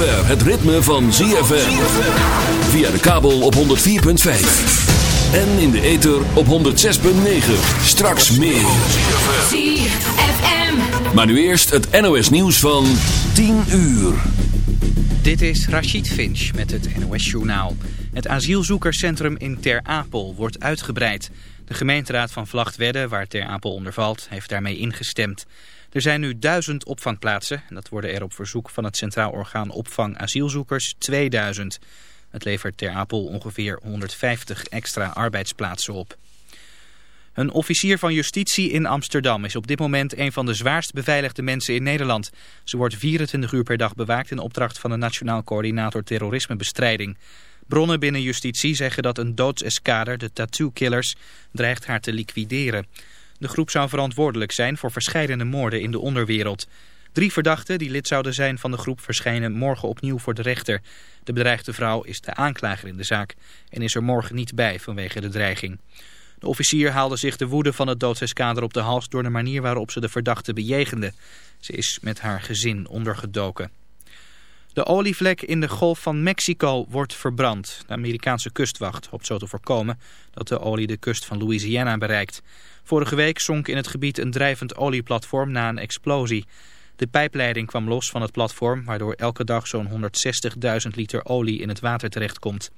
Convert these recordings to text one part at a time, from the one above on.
zover het ritme van ZFM. Via de kabel op 104.5. En in de ether op 106.9. Straks meer. ZFM. Maar nu eerst het NOS nieuws van 10 uur. Dit is Rachid Finch met het NOS Journaal. Het asielzoekerscentrum in Ter Apel wordt uitgebreid. De gemeenteraad van Vlachtwedde, waar Ter Apel onder valt, heeft daarmee ingestemd. Er zijn nu duizend opvangplaatsen en dat worden er op verzoek van het Centraal Orgaan Opvang Asielzoekers 2000. Het levert Ter Apel ongeveer 150 extra arbeidsplaatsen op. Een officier van justitie in Amsterdam is op dit moment een van de zwaarst beveiligde mensen in Nederland. Ze wordt 24 uur per dag bewaakt in opdracht van de Nationaal Coördinator Terrorismebestrijding. Bronnen binnen justitie zeggen dat een doodseskader, de Tattoo Killers, dreigt haar te liquideren. De groep zou verantwoordelijk zijn voor verscheidene moorden in de onderwereld. Drie verdachten die lid zouden zijn van de groep verschijnen morgen opnieuw voor de rechter. De bedreigde vrouw is de aanklager in de zaak en is er morgen niet bij vanwege de dreiging. De officier haalde zich de woede van het doodseskader op de hals door de manier waarop ze de verdachte bejegende. Ze is met haar gezin ondergedoken. De olievlek in de Golf van Mexico wordt verbrand. De Amerikaanse kustwacht hoopt zo te voorkomen dat de olie de kust van Louisiana bereikt. Vorige week zonk in het gebied een drijvend olieplatform na een explosie. De pijpleiding kwam los van het platform, waardoor elke dag zo'n 160.000 liter olie in het water terechtkomt.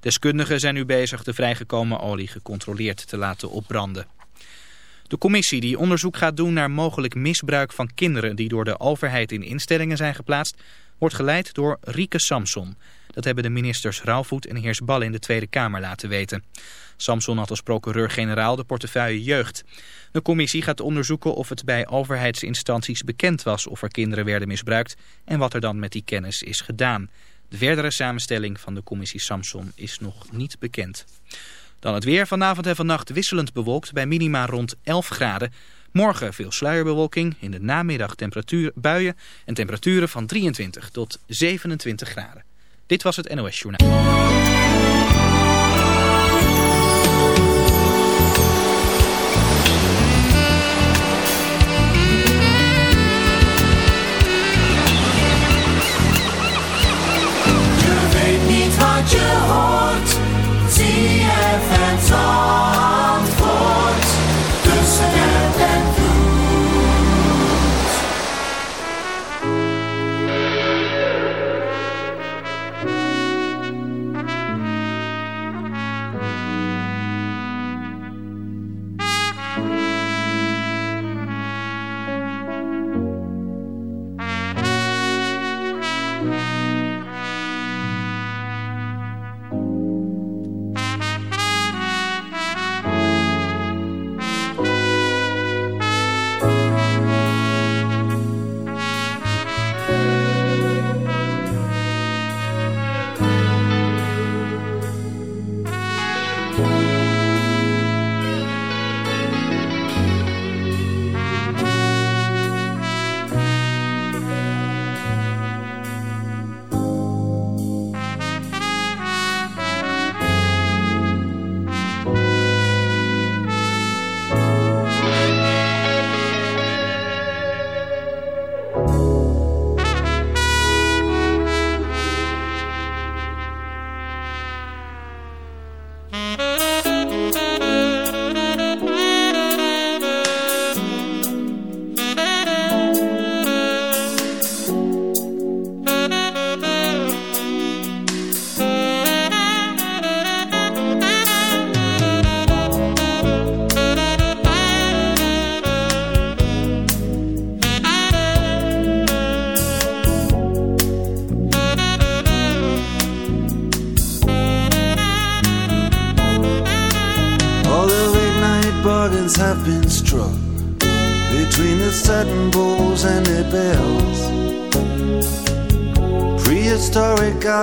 Deskundigen zijn nu bezig de vrijgekomen olie gecontroleerd te laten opbranden. De commissie die onderzoek gaat doen naar mogelijk misbruik van kinderen die door de overheid in instellingen zijn geplaatst, wordt geleid door Rieke Samson. Dat hebben de ministers Rauwvoet en Heersbal in de Tweede Kamer laten weten. Samson had als procureur-generaal de portefeuille jeugd. De commissie gaat onderzoeken of het bij overheidsinstanties bekend was of er kinderen werden misbruikt en wat er dan met die kennis is gedaan. De verdere samenstelling van de commissie Samson is nog niet bekend. Dan het weer. Vanavond en vannacht wisselend bewolkt bij minima rond 11 graden. Morgen veel sluierbewolking. In de namiddag temperatuur, buien en temperaturen van 23 tot 27 graden. Dit was het NOS Journaal. song.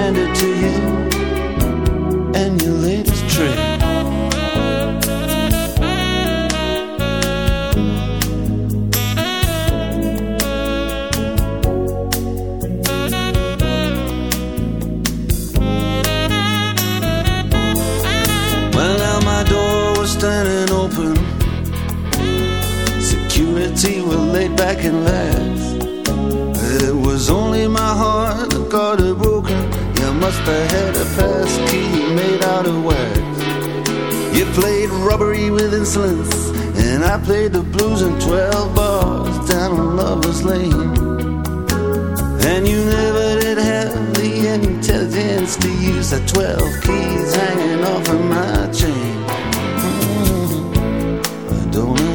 is hand it to you and your latest trick. Well, now my door was standing open. Security were laid back and laugh. You had a pass key made out of wax. You played robbery with insolence, and I played the blues in 12 bars down on Lover's Lane. And you never did have the intelligence to use the 12 keys hanging off of my chain. Mm-hmm. all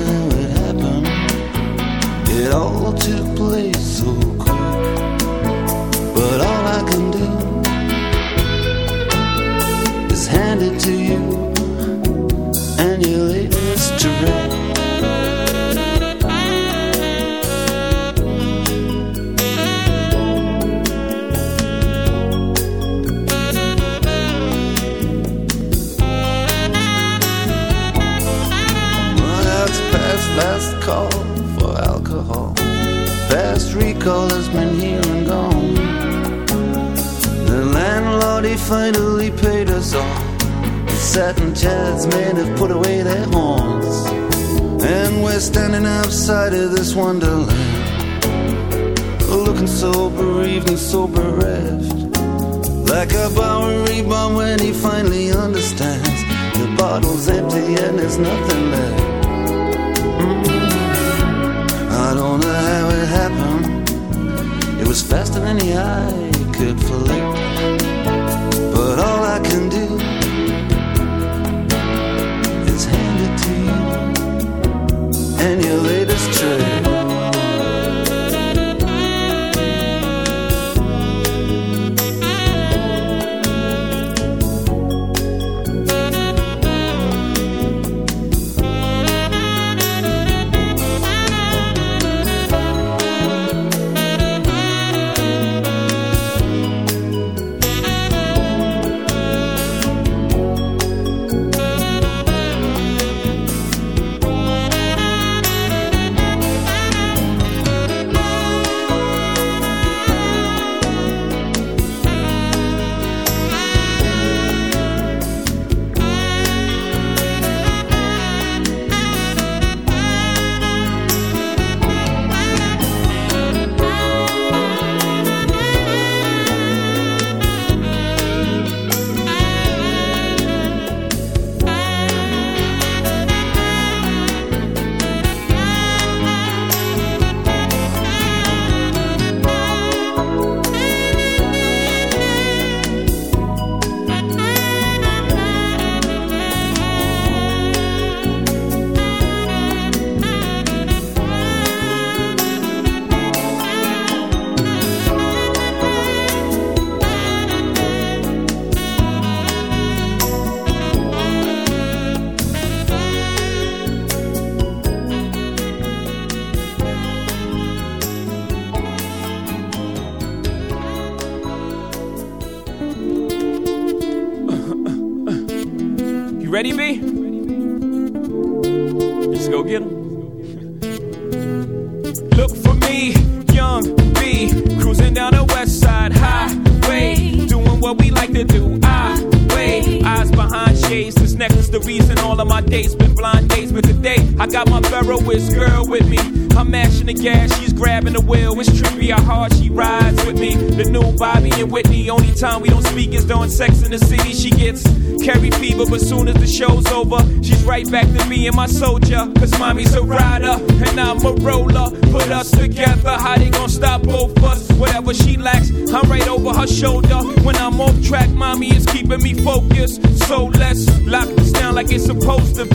right back to me and my soldier. Cause mommy's a rider and I'm a roller. Put us together, how they gonna stop both us? Whatever she lacks, I'm right over her shoulder. When I'm off track, mommy is keeping me focused. So let's lock this down like it's supposed to be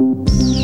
Oops.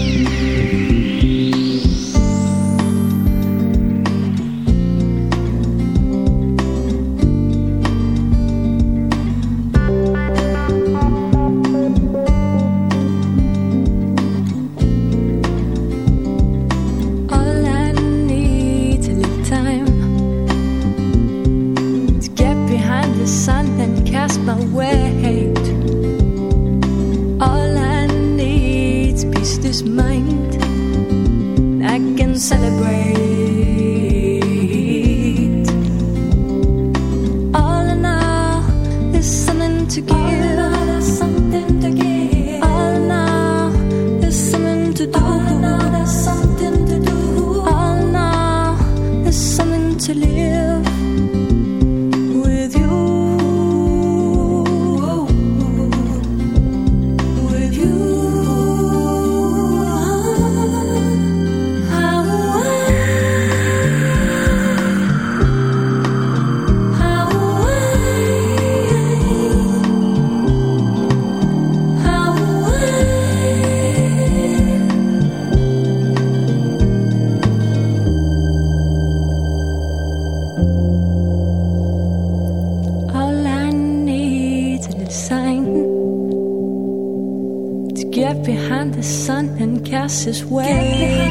places where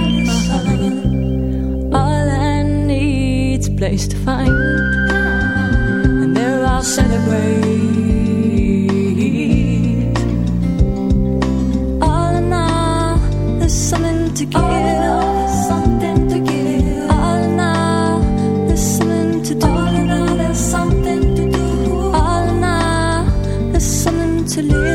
all I need's place to find, and there I'll celebrate. All in all, there's something to give. All to live.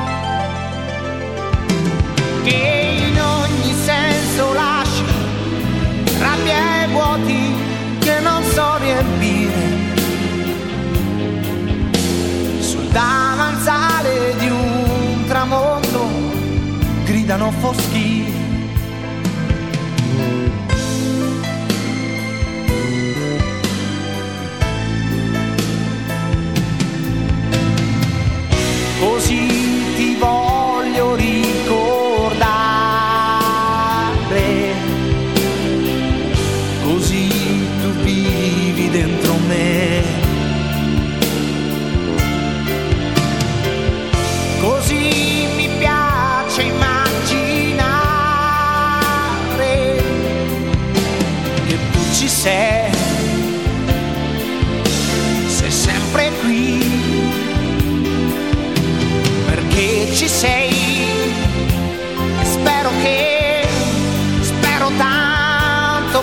che in ogni senso lasci rabbia e vuoti che non so riempire. Sul davanzale di un tramonto gridano foschie così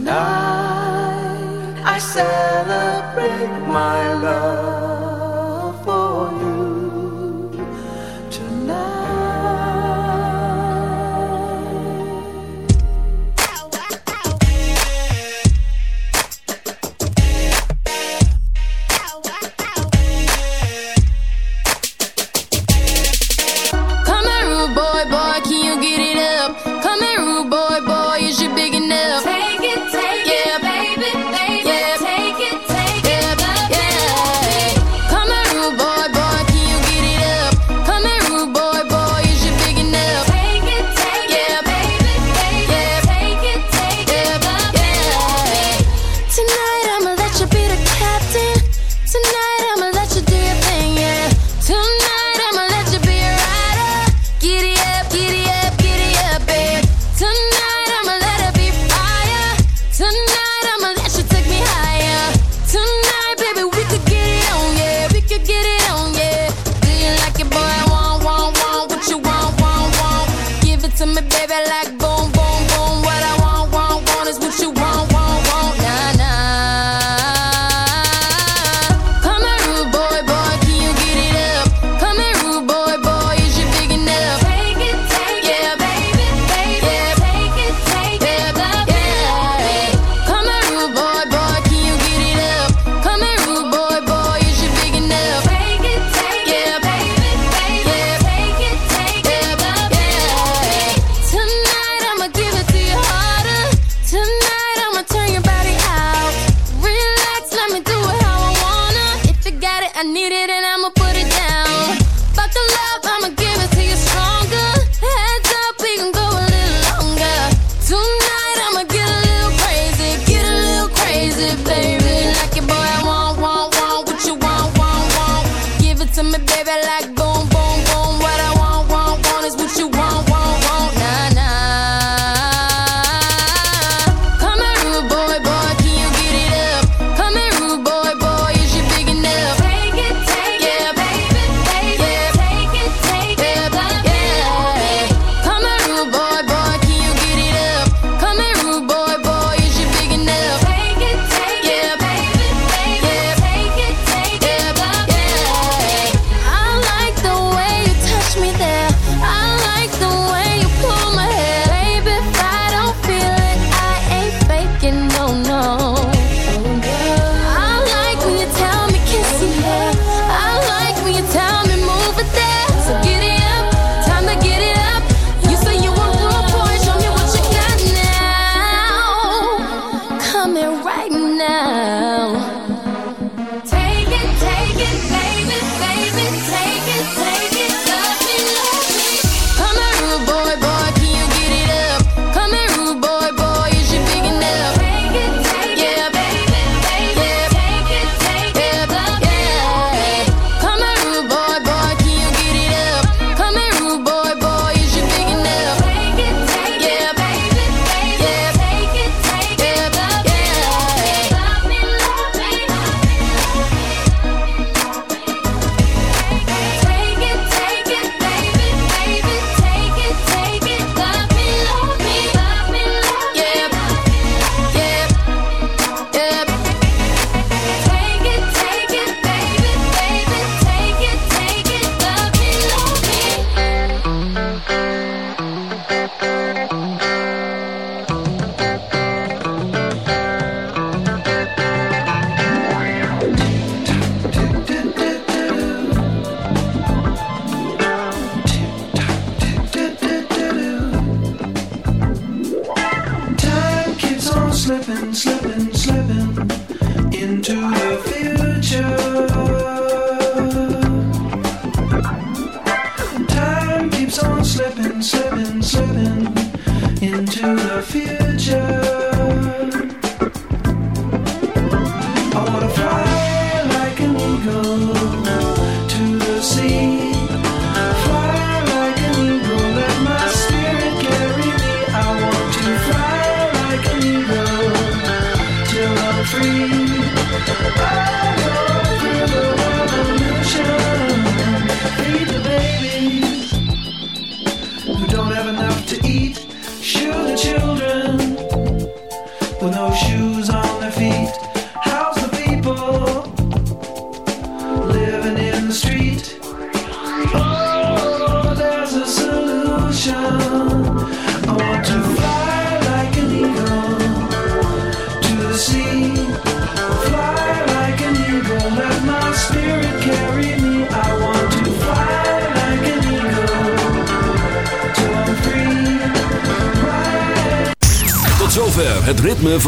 Tonight I celebrate my love.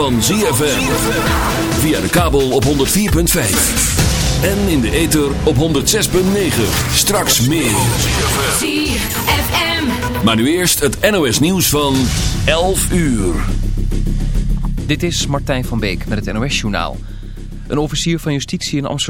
van ZFM. Via de kabel op 104.5. En in de ether op 106.9. Straks meer. ZFM. Maar nu eerst het NOS nieuws van 11 uur. Dit is Martijn van Beek met het NOS Journaal. Een officier van justitie in Amsterdam.